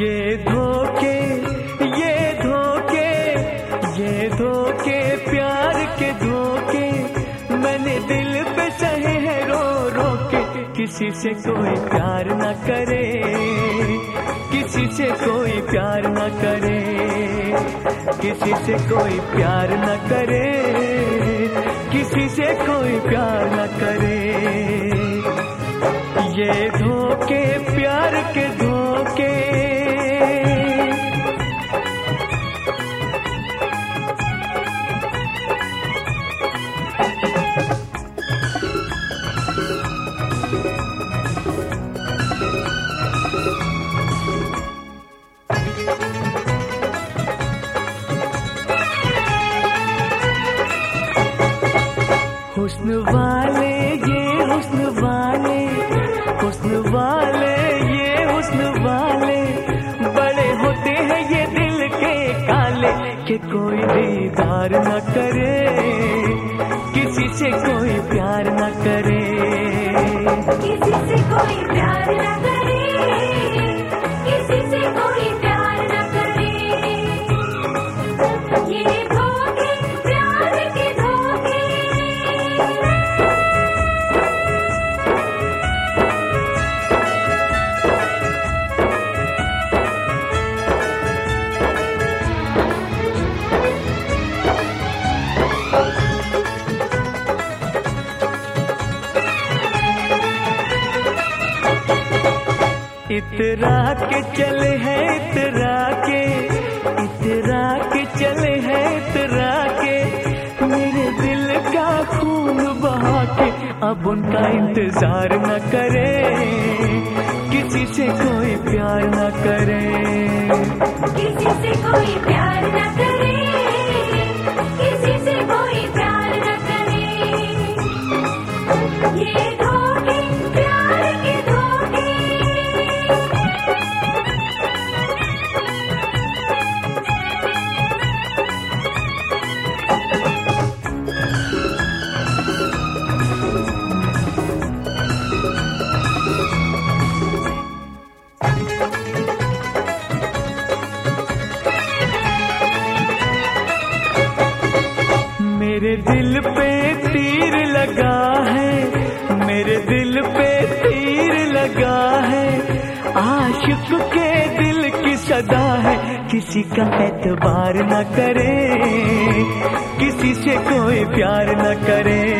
ये धोखे ये धोखे ये धोखे प्यार के धोखे। मैंने दिल पे सहे है रो रो के किसी से कोई प्यार न करे। किसी से कोई प्यार न करे। किसी से कोई प्यार न करे। किसी से कोई प्यार न करे। हुस्न वाले ये हुस्न वाले हुस्न वाले ये हुस्न वाले बड़े होते हैं ये दिल के काले, कि कोई दीदार न करे, किसी से कोई प्यार न करे। किसी से कोई प्यार न करे। इतरा के चल है, इतरा के इतरा के चल है, इतरा के। मेरे दिल का खून बहा के अब उनका इंतज़ार न करे, किसी से कोई प्यार न करे। किसी से कोई प्यार न करे, किसी से कोई प्यार न करे। ये मेरे दिल पे तीर लगा है। आशिक के दिल की सदा है। किसी का एतबार न करे। किसी से कोई प्यार न करे।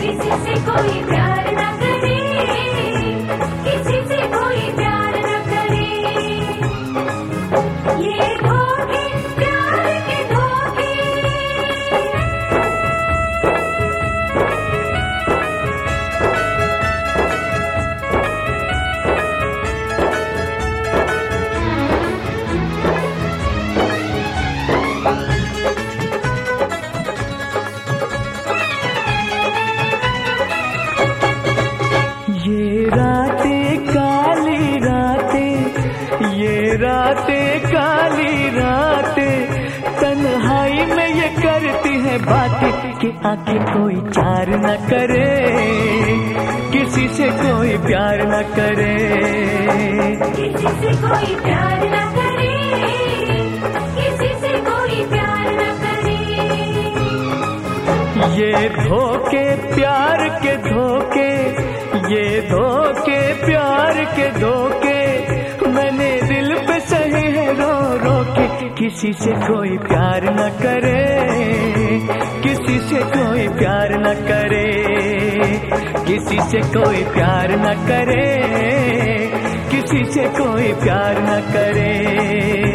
किसी से कोई प्यार न बातें कि आँखें कोई चार न करे किसी से कोई प्यार न करे। किसी से कोई प्यार न करे किसी से कोई प्यार न करे। ये धोखे प्यार के धोखे ये धोखे प्यार के धोखे मैंने दिल पे सही है रो रो के किसी से कोई प्यार न करे। किसी से कोई प्यार न करे, किसी से कोई प्यार न करे, किसी से कोई प्यार न करे।